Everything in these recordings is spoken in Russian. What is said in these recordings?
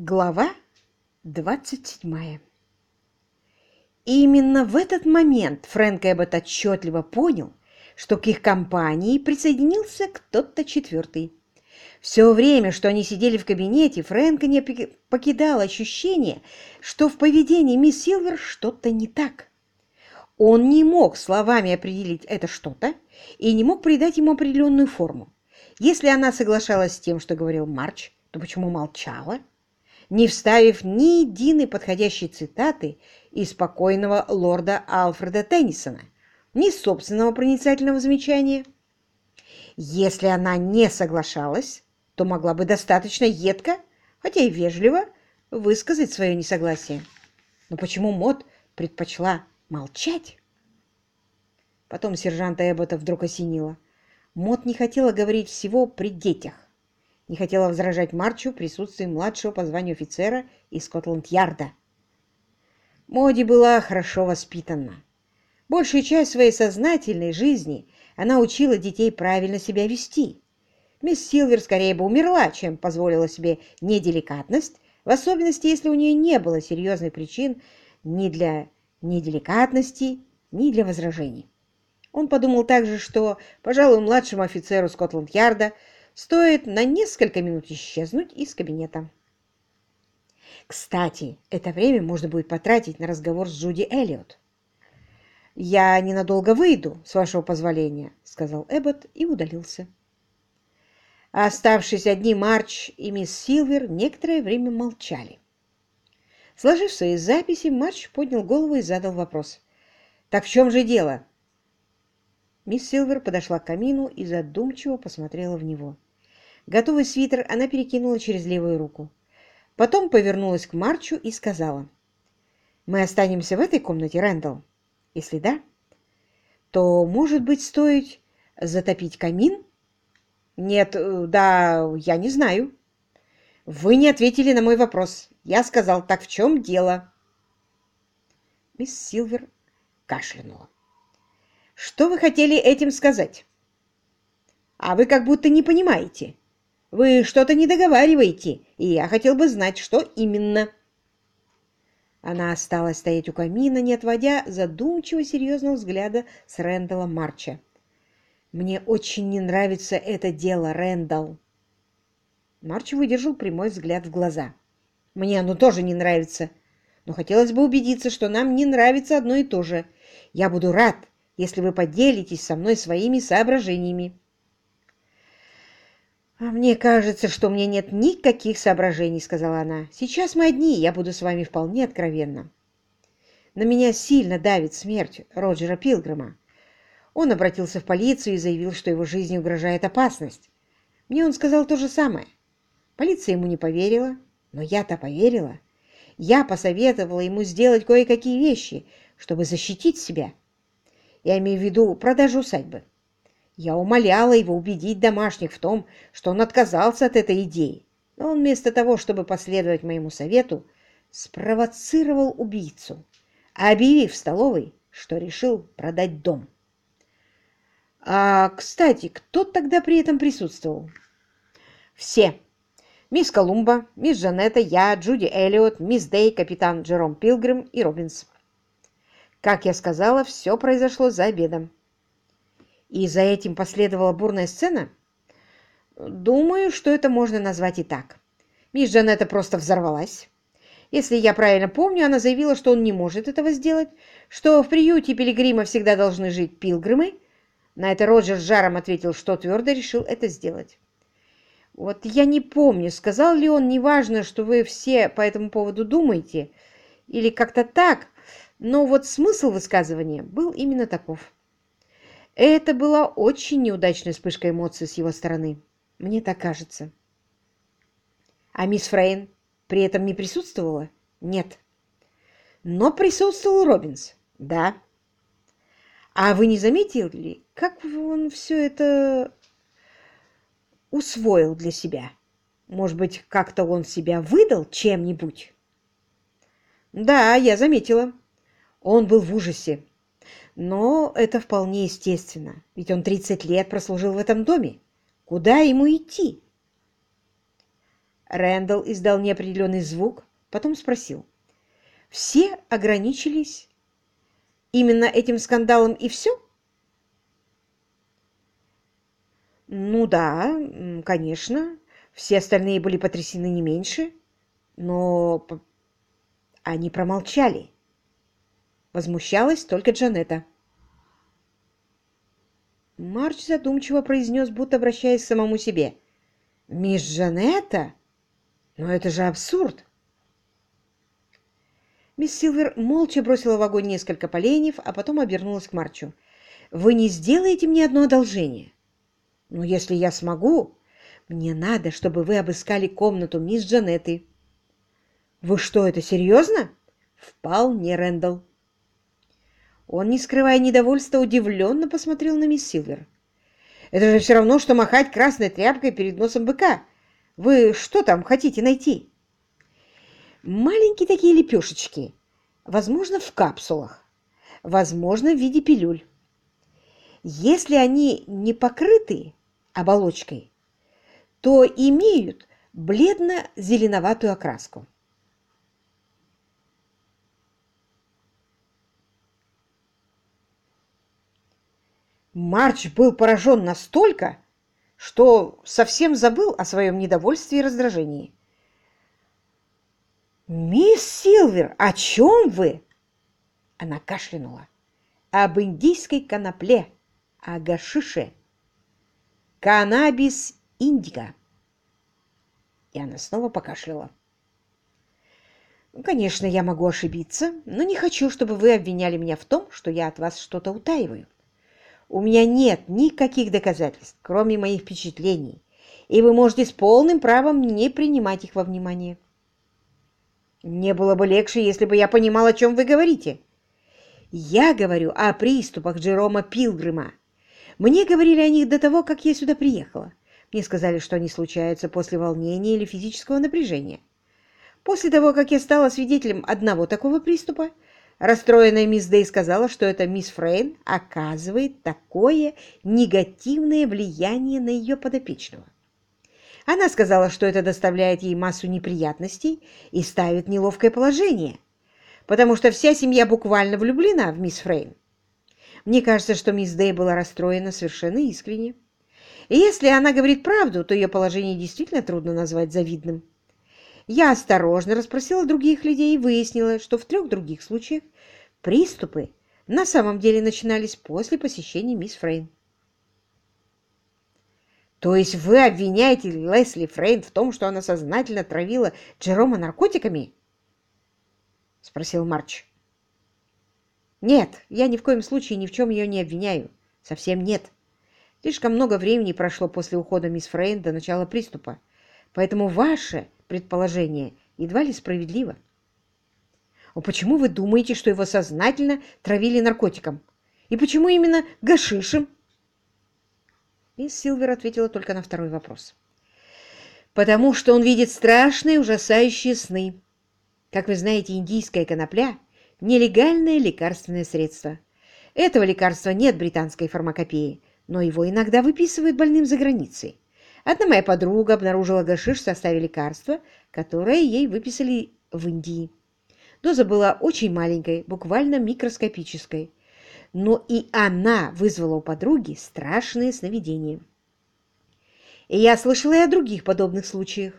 Глава 27 Именно в этот момент Фрэнк Эббот отчетливо понял, что к их компании присоединился кто-то четвертый. Все время, что они сидели в кабинете, Фрэнка не покидало ощущение, что в поведении мисс Силвер что-то не так. Он не мог словами определить это что-то и не мог придать ему определенную форму. Если она соглашалась с тем, что говорил Марч, то почему молчала? Не вставив ни единой подходящей цитаты из спокойного лорда Алфреда Теннисона, ни собственного проницательного замечания. Если она не соглашалась, то могла бы достаточно едко, хотя и вежливо, высказать свое несогласие. Но почему Мот предпочла молчать? Потом сержанта Эббота вдруг осенило. Мот не хотела говорить всего при детях не хотела возражать Марчу в присутствии младшего по званию офицера из Скотланд-Ярда. Моди была хорошо воспитана. Большую часть своей сознательной жизни она учила детей правильно себя вести. Мисс Силвер скорее бы умерла, чем позволила себе неделикатность, в особенности, если у нее не было серьезных причин ни для неделикатности, ни для возражений. Он подумал также, что, пожалуй, младшему офицеру Скотланд-Ярда стоит на несколько минут исчезнуть из кабинета. Кстати, это время можно будет потратить на разговор с Джуди Эллиот. «Я ненадолго выйду, с вашего позволения», — сказал Эббот и удалился. Оставшись одни, Марч и мисс Силвер некоторое время молчали. Сложив свои записи, Марч поднял голову и задал вопрос. «Так в чем же дело?» Мисс Силвер подошла к камину и задумчиво посмотрела в него. Готовый свитер она перекинула через левую руку. Потом повернулась к Марчу и сказала. «Мы останемся в этой комнате, Рэндалл? Если да, то, может быть, стоит затопить камин?» «Нет, э, да, я не знаю». «Вы не ответили на мой вопрос. Я сказал, так в чем дело?» Мисс Силвер кашлянула. «Что вы хотели этим сказать?» «А вы как будто не понимаете. Вы что-то не договариваете, и я хотел бы знать, что именно. Она осталась стоять у камина, не отводя задумчиво серьезного взгляда с Рэндалла Марча. «Мне очень не нравится это дело, Рэндалл!» Марч выдержал прямой взгляд в глаза. «Мне оно тоже не нравится, но хотелось бы убедиться, что нам не нравится одно и то же. Я буду рад, если вы поделитесь со мной своими соображениями». «А «Мне кажется, что меня нет никаких соображений», — сказала она. «Сейчас мы одни, я буду с вами вполне откровенна. На меня сильно давит смерть Роджера Пилгрима. Он обратился в полицию и заявил, что его жизни угрожает опасность. Мне он сказал то же самое. Полиция ему не поверила, но я-то поверила. Я посоветовала ему сделать кое-какие вещи, чтобы защитить себя. Я имею в виду продажу усадьбы. Я умоляла его убедить домашних в том, что он отказался от этой идеи, но он вместо того, чтобы последовать моему совету, спровоцировал убийцу, объявив в столовой, что решил продать дом. А, кстати, кто тогда при этом присутствовал? Все. Мисс Колумба, мисс Жанетта, я, Джуди Эллиот, мисс Дей, капитан Джером Пилгрим и Робинс. Как я сказала, все произошло за обедом. И за этим последовала бурная сцена? Думаю, что это можно назвать и так. Мисс Джанетта просто взорвалась. Если я правильно помню, она заявила, что он не может этого сделать, что в приюте пилигрима всегда должны жить пилгримы. На это Роджер с жаром ответил, что твердо решил это сделать. Вот я не помню, сказал ли он, неважно, что вы все по этому поводу думаете, или как-то так, но вот смысл высказывания был именно таков. Это была очень неудачная вспышка эмоций с его стороны. Мне так кажется. А мисс Фрейн при этом не присутствовала? Нет. Но присутствовал Робинс? Да. А вы не заметили, как он все это усвоил для себя? Может быть, как-то он себя выдал чем-нибудь? Да, я заметила. Он был в ужасе. Но это вполне естественно, ведь он 30 лет прослужил в этом доме. Куда ему идти? Рэндалл издал неопределенный звук, потом спросил. «Все ограничились именно этим скандалом и все?» «Ну да, конечно. Все остальные были потрясены не меньше, но они промолчали. Возмущалась только Джанетта. Марч задумчиво произнес, будто обращаясь к самому себе. «Мисс Джанетта? Но это же абсурд!» Мисс Силвер молча бросила в огонь несколько поленьев, а потом обернулась к Марчу. «Вы не сделаете мне одно одолжение?» «Ну, если я смогу, мне надо, чтобы вы обыскали комнату мисс Джанетты». «Вы что, это серьезно?» «Вполне, Рэндалл. Он, не скрывая недовольства, удивленно посмотрел на мисс Силвер. «Это же все равно, что махать красной тряпкой перед носом быка. Вы что там хотите найти?» «Маленькие такие лепешечки. Возможно, в капсулах. Возможно, в виде пилюль. Если они не покрыты оболочкой, то имеют бледно-зеленоватую окраску. Марч был поражен настолько, что совсем забыл о своем недовольстве и раздражении. «Мисс Силвер, о чем вы?» Она кашлянула. «Об индийской конопле, о гашише. Каннабис индиго». И она снова покашляла. «Конечно, я могу ошибиться, но не хочу, чтобы вы обвиняли меня в том, что я от вас что-то утаиваю. У меня нет никаких доказательств, кроме моих впечатлений, и вы можете с полным правом не принимать их во внимание. Мне было бы легче, если бы я понимал, о чем вы говорите. Я говорю о приступах Джерома Пилгрима. Мне говорили о них до того, как я сюда приехала. Мне сказали, что они случаются после волнения или физического напряжения. После того, как я стала свидетелем одного такого приступа, Расстроенная мисс Дэй сказала, что эта мисс Фрейн оказывает такое негативное влияние на ее подопечного. Она сказала, что это доставляет ей массу неприятностей и ставит неловкое положение, потому что вся семья буквально влюблена в мисс Фрейн. Мне кажется, что мисс Дэй была расстроена совершенно искренне. И если она говорит правду, то ее положение действительно трудно назвать завидным. Я осторожно расспросила других людей и выяснила, что в трех других случаях приступы на самом деле начинались после посещения мисс Фрейн. То есть вы обвиняете Лесли Фрейн в том, что она сознательно травила Джерома наркотиками? Спросил Марч. Нет, я ни в коем случае ни в чем ее не обвиняю. Совсем нет. Слишком много времени прошло после ухода мисс Фрейн до начала приступа. Поэтому ваше предположение едва ли справедливо. А почему вы думаете, что его сознательно травили наркотиком? И почему именно гашишем? Мисс Силвер ответила только на второй вопрос. Потому что он видит страшные, ужасающие сны. Как вы знаете, индийская конопля – нелегальное лекарственное средство. Этого лекарства нет британской фармакопее, но его иногда выписывают больным за границей. Одна моя подруга обнаружила гашиш в составе лекарства, которое ей выписали в Индии. Доза была очень маленькой, буквально микроскопической. Но и она вызвала у подруги страшные сновидения. И я слышала и о других подобных случаях.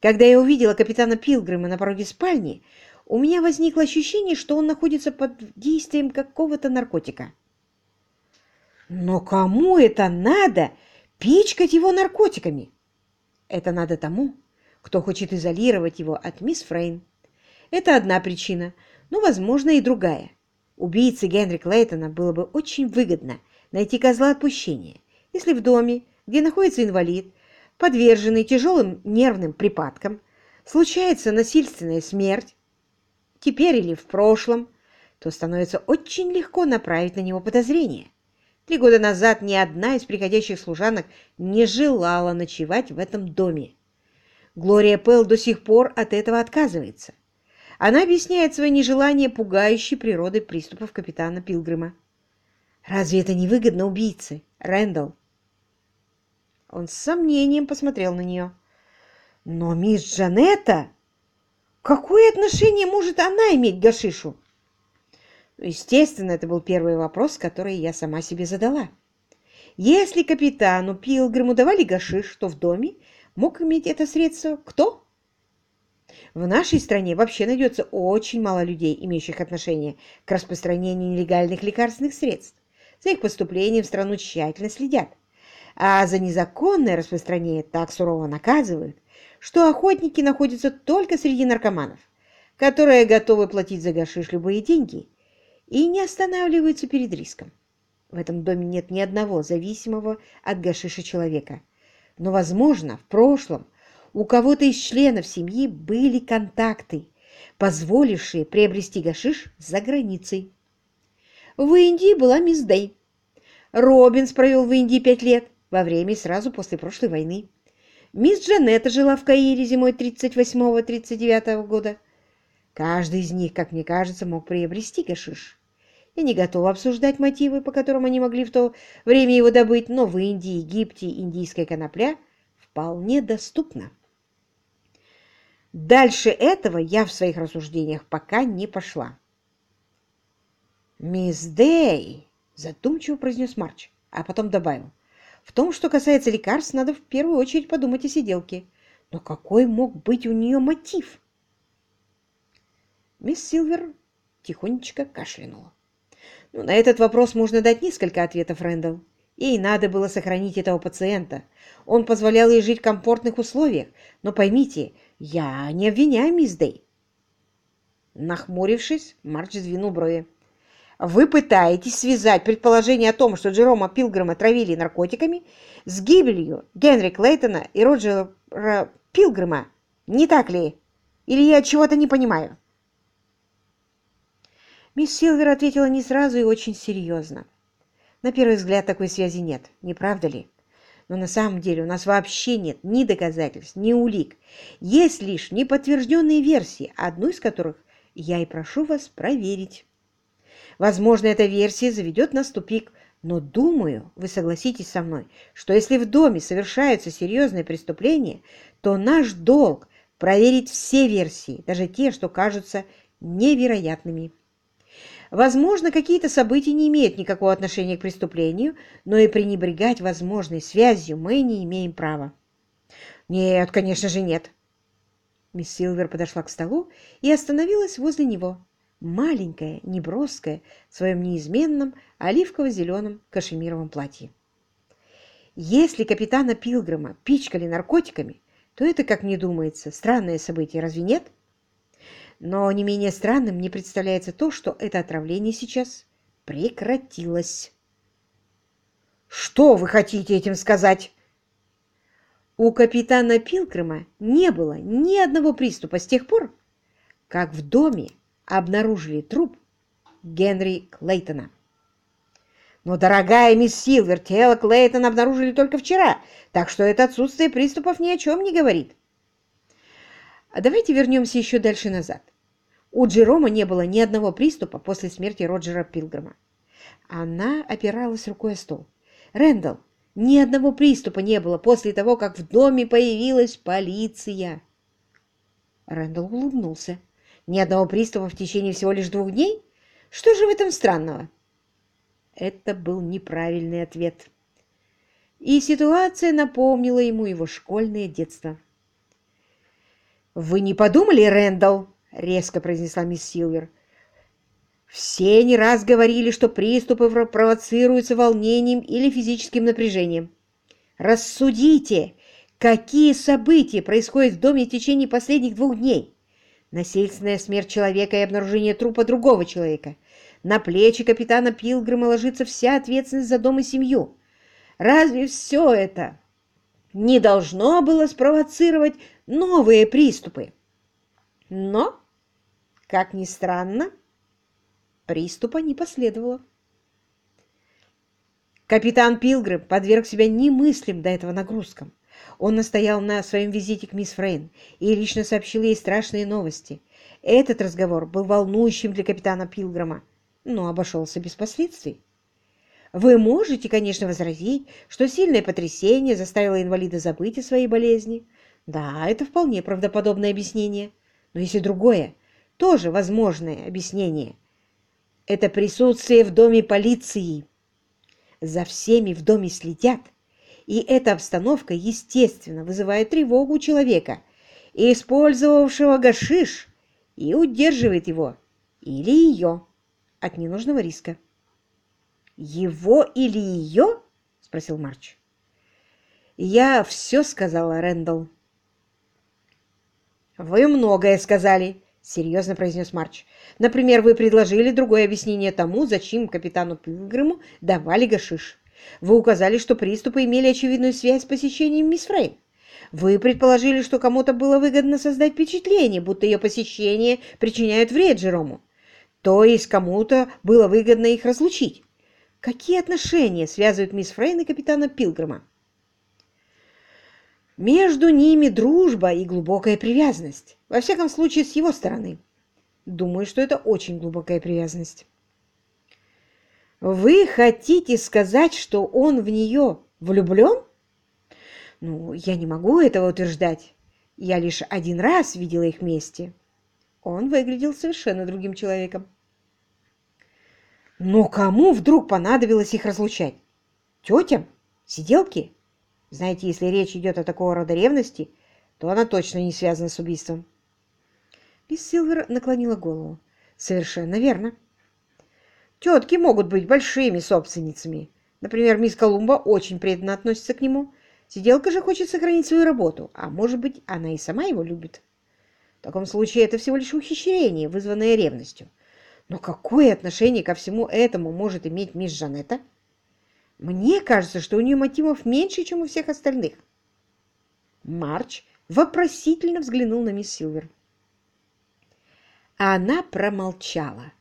Когда я увидела капитана Пилгрима на пороге спальни, у меня возникло ощущение, что он находится под действием какого-то наркотика. Но кому это надо пичкать его наркотиками. Это надо тому, кто хочет изолировать его от мисс Фрейн. Это одна причина, но, возможно, и другая. Убийце Генри Клейтона было бы очень выгодно найти козла отпущения, если в доме, где находится инвалид, подверженный тяжелым нервным припадкам, случается насильственная смерть, теперь или в прошлом, то становится очень легко направить на него подозрение. Три года назад ни одна из приходящих служанок не желала ночевать в этом доме. Глория Пэл до сих пор от этого отказывается. Она объясняет свое нежелание пугающей природы приступов капитана Пилгрима. «Разве это не выгодно убийце, Рэндалл?» Он с сомнением посмотрел на нее. Но мисс Джанетта... Какое отношение может она иметь к гашишу? Естественно, это был первый вопрос, который я сама себе задала. Если капитану Пилгриму давали гашиш, то в доме мог иметь это средство кто? В нашей стране вообще найдется очень мало людей, имеющих отношение к распространению нелегальных лекарственных средств. За их поступлением в страну тщательно следят. А за незаконное распространение так сурово наказывают, что охотники находятся только среди наркоманов, которые готовы платить за гашиш любые деньги и не останавливаются перед риском. В этом доме нет ни одного зависимого от гашиша человека. Но, возможно, в прошлом у кого-то из членов семьи были контакты, позволившие приобрести гашиш за границей. В Индии была мисс Дэй. Робинс провел в Индии пять лет, во время и сразу после прошлой войны. Мисс Джанетта жила в Каире зимой 38-39 года. Каждый из них, как мне кажется, мог приобрести гашиш. Я не готова обсуждать мотивы, по которым они могли в то время его добыть, но в Индии, Египте индийская конопля вполне доступна. Дальше этого я в своих рассуждениях пока не пошла. «Мисс Дэй!» – задумчиво произнес Марч, а потом добавил – в том, что касается лекарств, надо в первую очередь подумать о сиделке. Но какой мог быть у нее мотив? Мисс Силвер тихонечко кашлянула. Ну, на этот вопрос можно дать несколько ответов, Рэндалл. Ей надо было сохранить этого пациента. Он позволял ей жить в комфортных условиях. Но поймите, я не обвиняю мисс Дэй. Нахмурившись, Марч сдвинул брови. Вы пытаетесь связать предположение о том, что Джерома Пилгрима травили наркотиками, с гибелью Генри Клейтона и Роджера Пилгрима, не так ли? Или я чего-то не понимаю?» Мисс Силвер ответила не сразу и очень серьезно. На первый взгляд такой связи нет, не правда ли? Но на самом деле у нас вообще нет ни доказательств, ни улик. Есть лишь неподтвержденные версии, одну из которых я и прошу вас проверить. Возможно, эта версия заведет нас в тупик, но думаю, вы согласитесь со мной, что если в доме совершаются серьезные преступления, то наш долг проверить все версии, даже те, что кажутся невероятными. Возможно, какие-то события не имеют никакого отношения к преступлению, но и пренебрегать возможной связью мы не имеем права. Нет, конечно же нет. Мисс Силвер подошла к столу и остановилась возле него маленькая, неброская, в своем неизменном оливково-зеленом кашемировом платье. Если капитана Пилгрима пичкали наркотиками, то это, как мне думается, странное событие, разве нет? Но не менее странным мне представляется то, что это отравление сейчас прекратилось. Что вы хотите этим сказать? У капитана Пилгрима не было ни одного приступа с тех пор, как в доме обнаружили труп Генри Клейтона. Но, дорогая мисс Силвер, тело Клейтона обнаружили только вчера, так что это отсутствие приступов ни о чем не говорит. А давайте вернемся еще дальше назад. У Джерома не было ни одного приступа после смерти Роджера Пилгрима. Она опиралась рукой о стол. Рэндалл, ни одного приступа не было после того, как в доме появилась полиция. Рэндалл улыбнулся. Ни одного приступа в течение всего лишь двух дней? Что же в этом странного? Это был неправильный ответ. И ситуация напомнила ему его школьное детство. «Вы не подумали, Рэндалл?» — резко произнесла мисс Силвер. «Все не раз говорили, что приступы провоцируются волнением или физическим напряжением. Рассудите, какие события происходят в доме в течение последних двух дней. Насильственная смерть человека и обнаружение трупа другого человека. На плечи капитана Пилгрима ложится вся ответственность за дом и семью. Разве все это не должно было спровоцировать новые приступы? Но, как ни странно, приступа не последовало. Капитан Пилгрим подверг себя немыслим до этого нагрузкам. Он настоял на своем визите к мисс Фрейн и лично сообщил ей страшные новости. Этот разговор был волнующим для капитана Пилгрима, но обошелся без последствий. Вы можете, конечно, возразить, что сильное потрясение заставило инвалида забыть о своей болезни, Да, это вполне правдоподобное объяснение. Но есть и другое, тоже возможное объяснение. Это присутствие в доме полиции. За всеми в доме следят, и эта обстановка, естественно, вызывает тревогу у человека, использовавшего гашиш, и удерживает его или ее от ненужного риска. «Его или ее?» – спросил Марч. «Я все сказала, Рэндалл». «Вы многое сказали», — серьезно произнес Марч. «Например, вы предложили другое объяснение тому, зачем капитану Пилгриму давали гашиш. Вы указали, что приступы имели очевидную связь с посещением мисс Фрейм. Вы предположили, что кому-то было выгодно создать впечатление, будто ее посещение причиняет вред Джерому. То есть кому-то было выгодно их разлучить. Какие отношения связывают мисс Фрейн и капитана Пилгрима? Между ними дружба и глубокая привязанность. Во всяком случае, с его стороны. Думаю, что это очень глубокая привязанность. Вы хотите сказать, что он в нее влюблен? Ну, я не могу этого утверждать. Я лишь один раз видела их вместе. Он выглядел совершенно другим человеком. Но кому вдруг понадобилось их разлучать? Тетям? Сиделки? Знаете, если речь идет о такого рода ревности, то она точно не связана с убийством. Мисс Силвер наклонила голову. Совершенно верно. Тетки могут быть большими собственницами. Например, мисс Колумба очень преданно относится к нему. Сиделка же хочет сохранить свою работу, а может быть, она и сама его любит. В таком случае это всего лишь ухищрение, вызванное ревностью. Но какое отношение ко всему этому может иметь мисс Жанетта? Мне кажется, что у нее мотивов меньше, чем у всех остальных. Марч вопросительно взглянул на мисс Силвер. Она промолчала.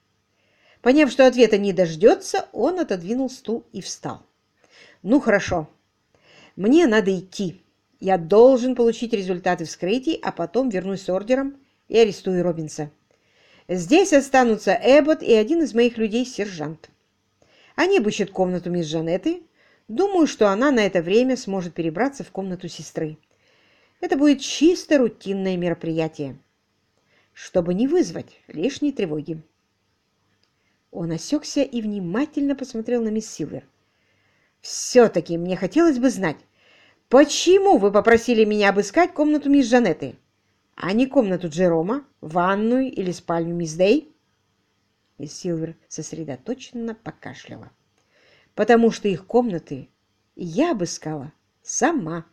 Поняв, что ответа не дождется, он отодвинул стул и встал. «Ну, хорошо. Мне надо идти. Я должен получить результаты вскрытий, а потом вернусь с ордером и арестую Робинса. Здесь останутся Эббот и один из моих людей, сержант. Они обыщут комнату мисс Жанетты. Думаю, что она на это время сможет перебраться в комнату сестры. Это будет чисто рутинное мероприятие, чтобы не вызвать лишней тревоги. Он осекся и внимательно посмотрел на мисс Силвер. «Все-таки мне хотелось бы знать, почему вы попросили меня обыскать комнату мисс Жанетты, а не комнату Джерома, ванную или спальню мисс Дэй?» И Силвер сосредоточенно покашляла. «Потому что их комнаты я обыскала сама».